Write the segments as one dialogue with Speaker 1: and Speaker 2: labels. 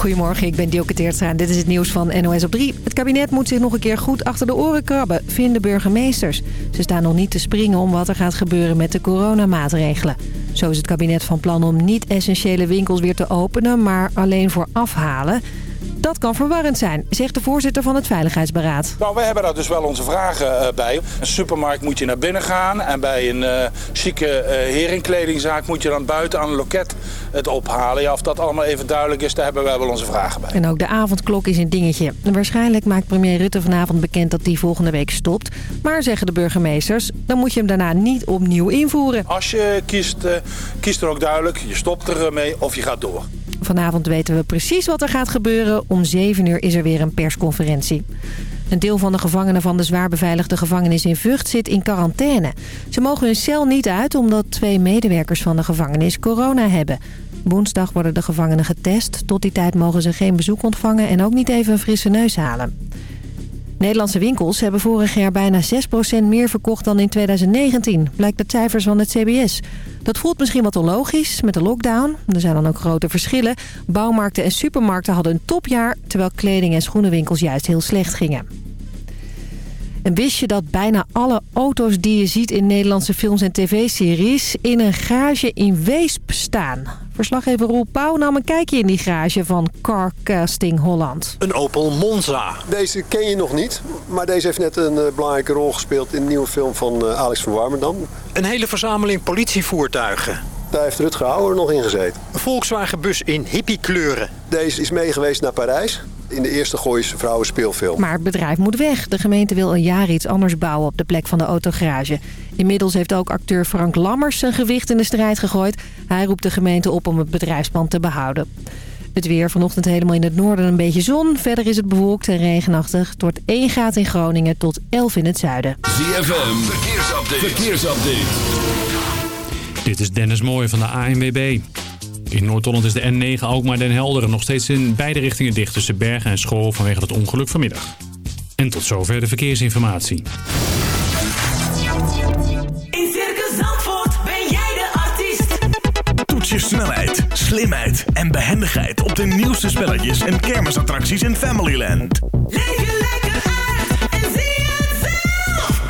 Speaker 1: Goedemorgen, ik ben Dielke Teertstra dit is het nieuws van NOS op 3. Het kabinet moet zich nog een keer goed achter de oren krabben, vinden burgemeesters. Ze staan nog niet te springen om wat er gaat gebeuren met de coronamaatregelen. Zo is het kabinet van plan om niet-essentiële winkels weer te openen, maar alleen voor afhalen... Dat kan verwarrend zijn, zegt de voorzitter van het Veiligheidsberaad.
Speaker 2: Nou, we hebben daar dus wel onze vragen uh, bij. Een supermarkt moet je naar binnen gaan en bij een uh, chique uh, heringkledingzaak moet je dan buiten aan een loket het ophalen. Ja, of dat allemaal even duidelijk is, daar hebben wij wel onze vragen bij.
Speaker 1: En ook de avondklok is een dingetje. Waarschijnlijk maakt premier Rutte vanavond bekend dat die volgende week stopt. Maar zeggen de burgemeesters, dan moet je hem daarna niet opnieuw invoeren.
Speaker 2: Als je kiest, kiest er ook duidelijk, je stopt ermee of je gaat door.
Speaker 1: Vanavond weten we precies wat er gaat gebeuren. Om 7 uur is er weer een persconferentie. Een deel van de gevangenen van de zwaar beveiligde gevangenis in Vught zit in quarantaine. Ze mogen hun cel niet uit omdat twee medewerkers van de gevangenis corona hebben. Woensdag worden de gevangenen getest. Tot die tijd mogen ze geen bezoek ontvangen en ook niet even een frisse neus halen. Nederlandse winkels hebben vorig jaar bijna 6% meer verkocht dan in 2019, blijkt de cijfers van het CBS. Dat voelt misschien wat onlogisch met de lockdown. Er zijn dan ook grote verschillen. Bouwmarkten en supermarkten hadden een topjaar, terwijl kleding- en schoenenwinkels juist heel slecht gingen. En wist je dat bijna alle auto's die je ziet in Nederlandse films en tv-series... in een garage in Weesp staan? Verslaggever Roel Pauw nam een kijkje in die garage van Carcasting Holland.
Speaker 3: Een Opel Monza.
Speaker 4: Deze ken je nog niet, maar deze heeft net een uh, belangrijke rol gespeeld... in de nieuwe film van uh, Alex van Warmerdam.
Speaker 3: Een hele verzameling politievoertuigen.
Speaker 4: Daar heeft Rutger Hauer nog in gezeten.
Speaker 3: Een Volkswagen-bus in hippiekleuren.
Speaker 4: Deze is meegeweest naar Parijs in de eerste Gooise vrouwen speelfilm.
Speaker 1: Maar het bedrijf moet weg. De gemeente wil een jaar iets anders bouwen op de plek van de autogarage. Inmiddels heeft ook acteur Frank Lammers zijn gewicht in de strijd gegooid. Hij roept de gemeente op om het bedrijfspand te behouden. Het weer vanochtend helemaal in het noorden een beetje zon. Verder is het bewolkt en regenachtig. Het wordt 1 graad in Groningen tot 11 in het zuiden.
Speaker 5: ZFM, verkeersupdate. verkeersupdate.
Speaker 6: Dit is Dennis Mooij van de ANWB. In Noord-Holland is de N9 Alkmaar Den Helderen nog steeds in beide richtingen dicht tussen Bergen en School vanwege het ongeluk vanmiddag. En tot zover de verkeersinformatie.
Speaker 7: In Circus Zandvoort ben jij de artiest.
Speaker 8: Toets je snelheid, slimheid en behendigheid op de nieuwste spelletjes en kermisattracties in Familyland.
Speaker 7: Leef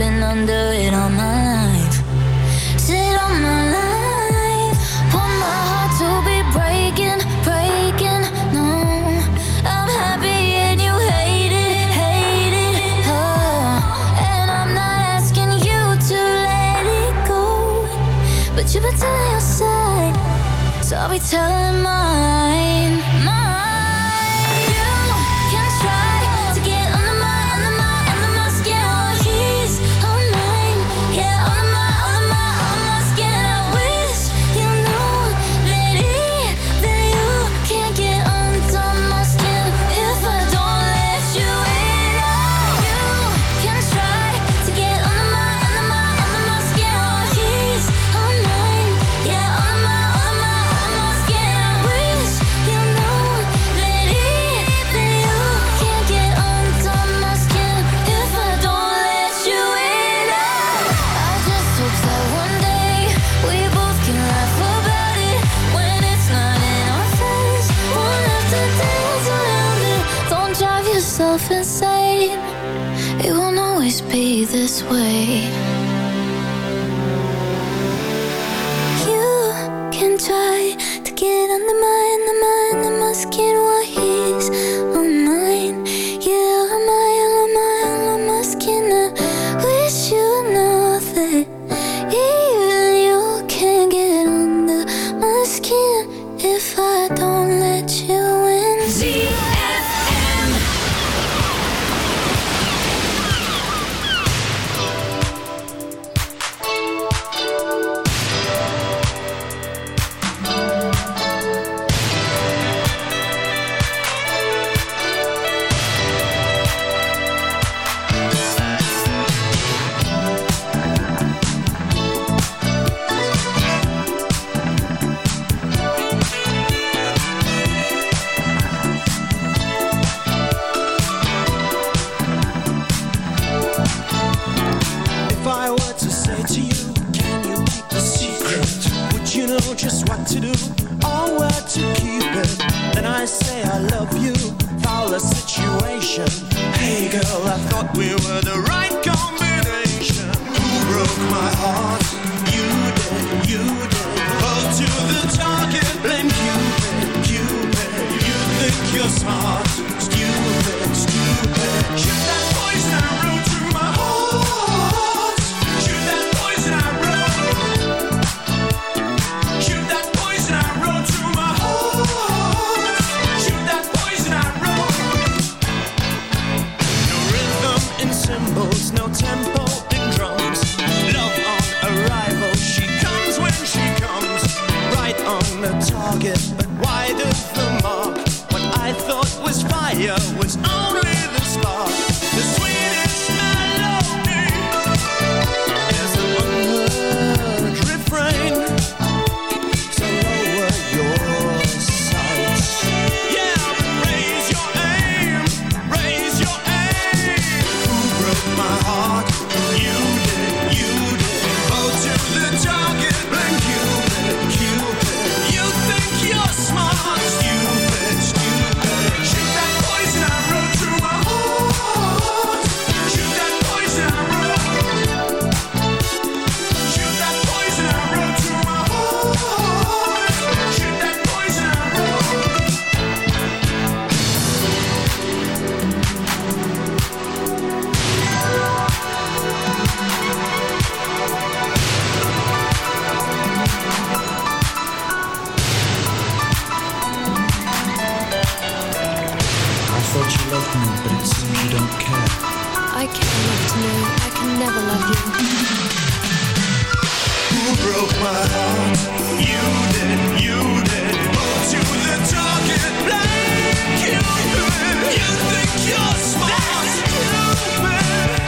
Speaker 9: I've been under know
Speaker 10: just what to do or where to keep it. Then I say I love you, foul a situation. Hey girl, I thought we were the right combination. Who broke my heart? You did, you did. Pull to the target, blame Cupid, Cupid. You think you're smart, stupid, stupid. Shift that voice down. fire was on
Speaker 11: thought you loved me, but it seems you don't care.
Speaker 9: I can't love to know I can never love you.
Speaker 10: Who broke my heart? You did, you did. Brought you the target blank. You. You think you're smart?
Speaker 12: That's Stupid.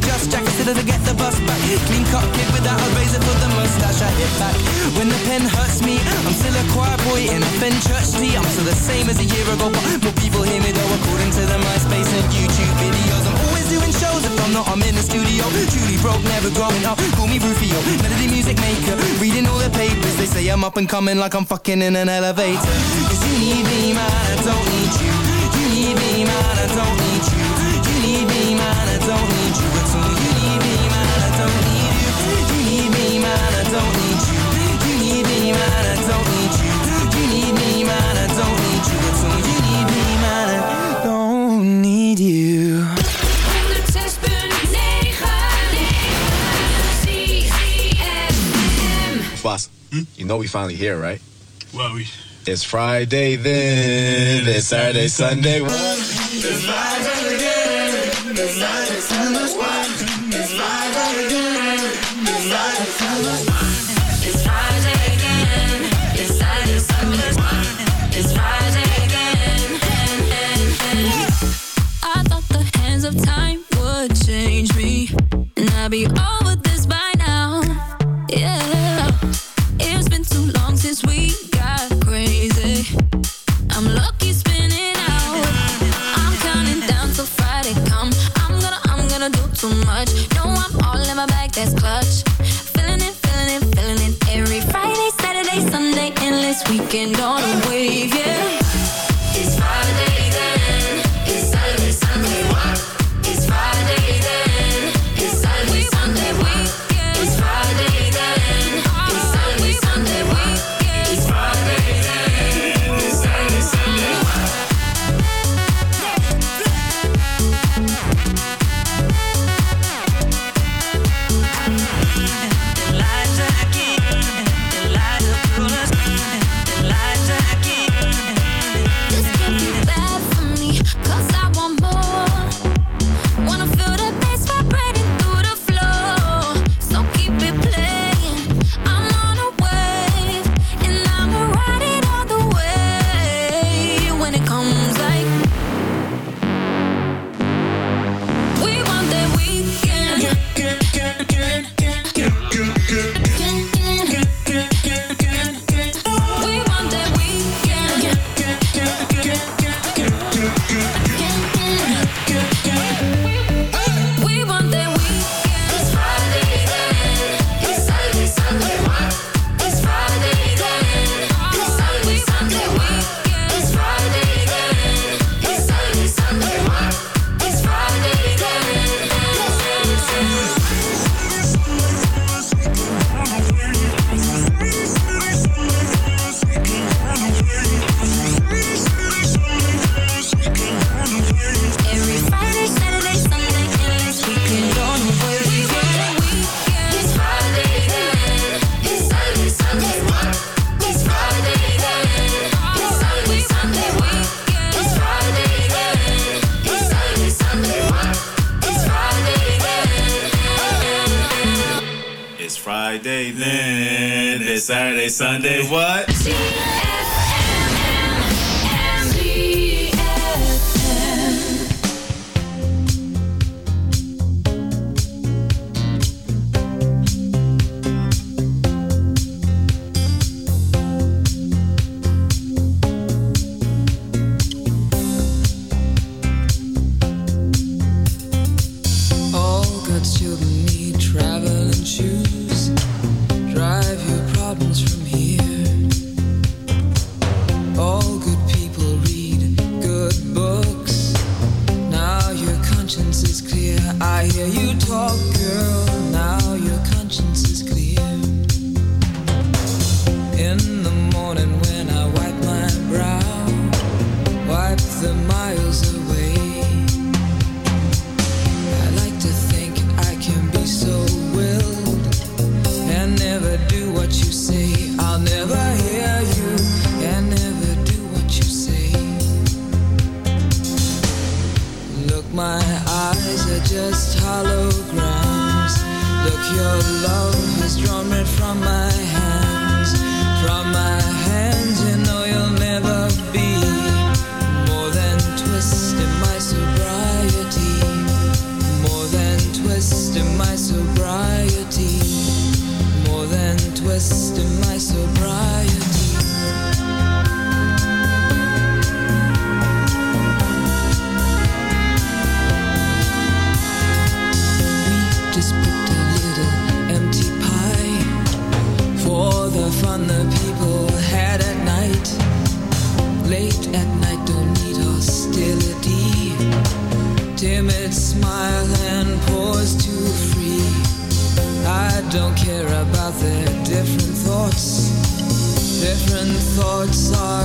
Speaker 12: jackets to get the bus back. Clean cut kid without a razor for the mustache I hit back. When the pen hurts me I'm still a choir boy in a Fen church tee I'm still the same as a year ago But more people hear me though According to the MySpace and YouTube videos. I'm always doing shows If I'm not I'm in the studio. Truly broke never growing up. Call me Rufio Melody music maker. Reading all the papers They say I'm up and coming Like I'm fucking in an elevator. You need me man I don't need you. You need me man I don't need you. You need me man I don't need you at all need you
Speaker 7: 106.9
Speaker 13: Boss, hmm? you know we finally here, right?
Speaker 14: Well, we.
Speaker 13: It's Friday then. It's Saturday, Sunday.
Speaker 7: It's
Speaker 15: much. No, I'm all in my bag, that's clutch. Feeling it, feeling it, feeling it. Every Friday, Saturday, Sunday, endless weekend on a wave. Yeah.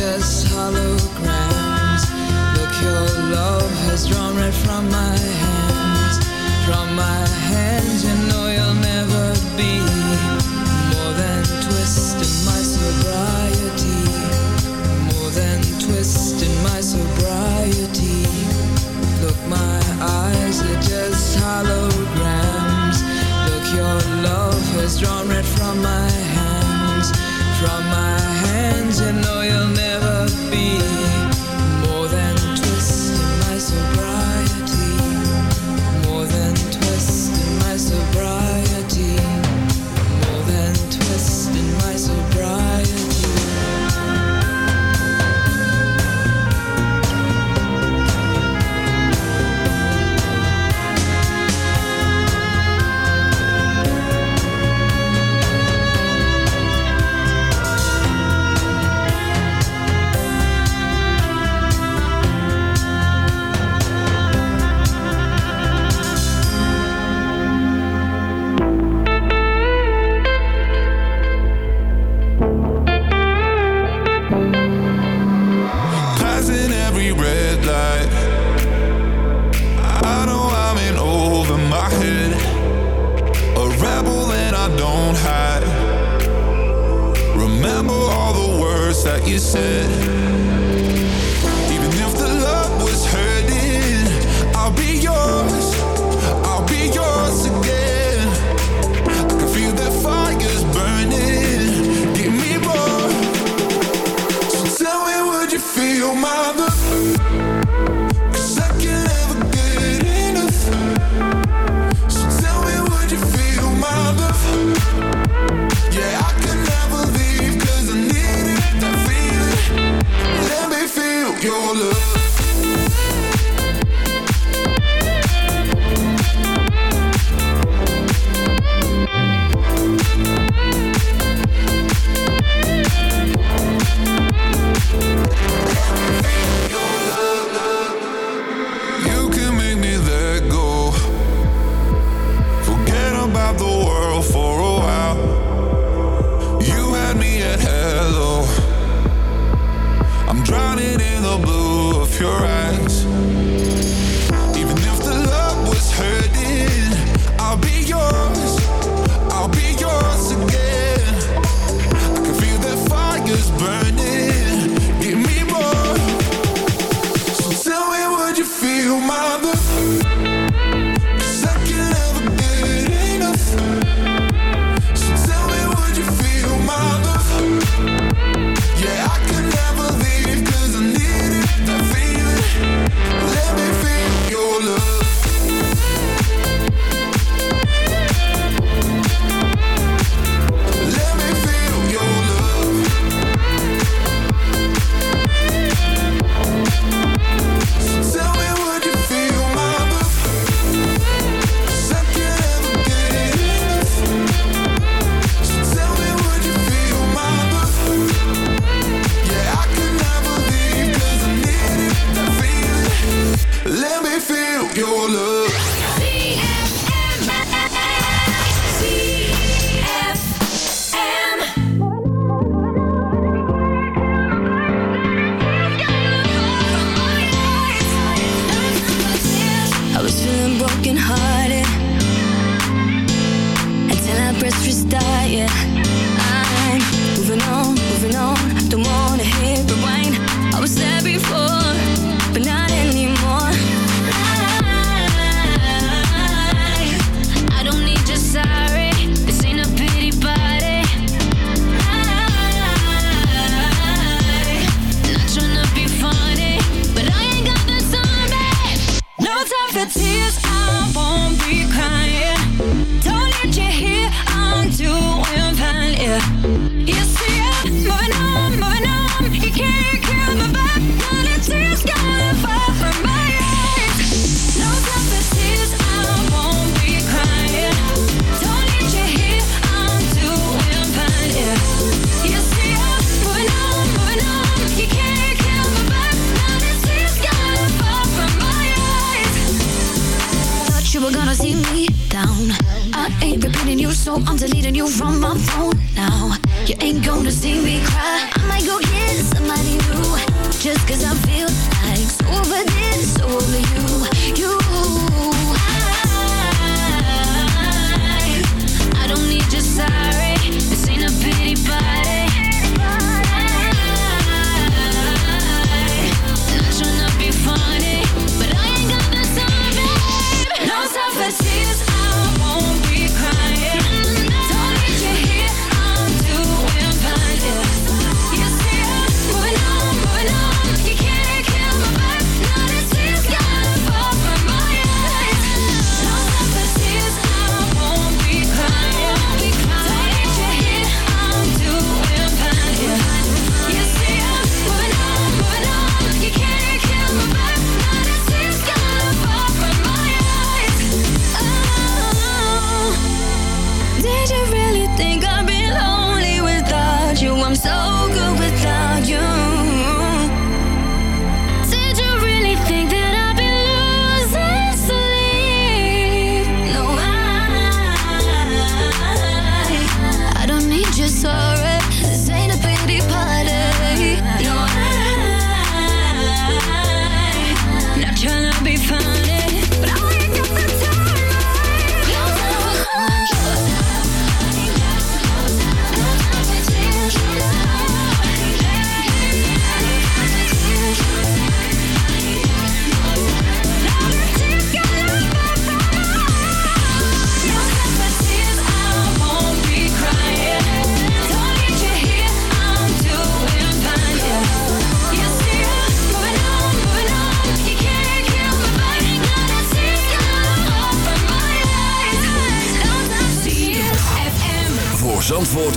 Speaker 16: as holograms. Look, your love has drawn right from my hands. From my hands, you know you'll never be more than twisting my sobriety.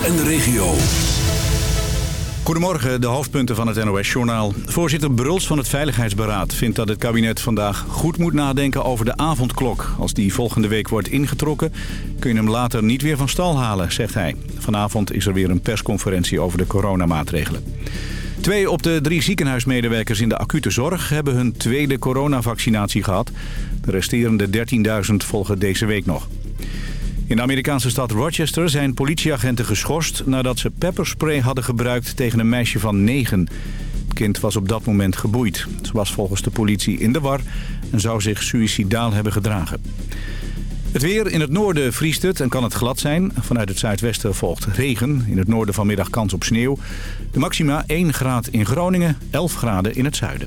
Speaker 5: En de regio.
Speaker 17: Goedemorgen, de hoofdpunten van het NOS-journaal. Voorzitter Bruls van het Veiligheidsberaad vindt dat het kabinet vandaag goed moet nadenken over de avondklok. Als die volgende week wordt ingetrokken, kun je hem later niet weer van stal halen, zegt hij. Vanavond is er weer een persconferentie over de coronamaatregelen. Twee op de drie ziekenhuismedewerkers in de acute zorg hebben hun tweede coronavaccinatie gehad. De resterende 13.000 volgen deze week nog. In de Amerikaanse stad Rochester zijn politieagenten geschorst... nadat ze pepperspray hadden gebruikt tegen een meisje van negen. Het kind was op dat moment geboeid. Ze was volgens de politie in de war en zou zich suïcidaal hebben gedragen. Het weer in het noorden vriest het en kan het glad zijn. Vanuit het zuidwesten volgt regen. In het noorden vanmiddag kans op sneeuw. De maxima 1 graad in Groningen, 11 graden in het zuiden.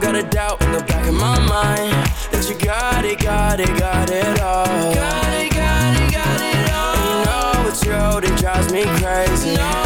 Speaker 18: Don't got a doubt in the back of my mind that you got it, got it, got it all. Got it, got it, got it all. And you know it's you that drives me crazy. You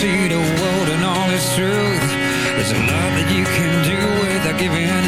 Speaker 18: see the
Speaker 14: world and all its truth. There's a lot that you can do without giving